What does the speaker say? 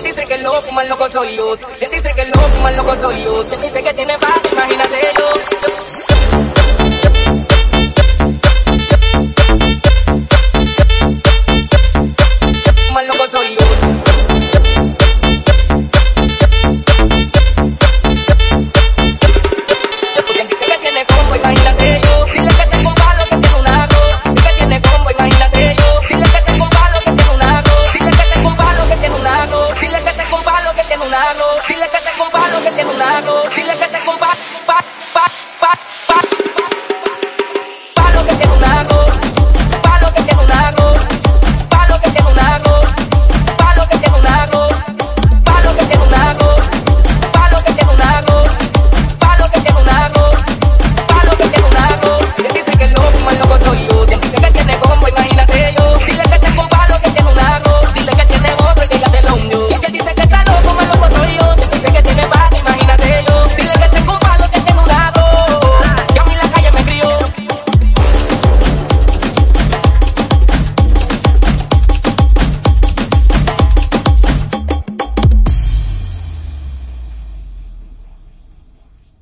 Se dice que el loco más loco soy yo. Se dice que el loco más loco soy yo. Se dice que tiene palo, dile que con palo, que te con dardo, dile que te con pa, pa, pa, pa, pa, palo, que te con dardo.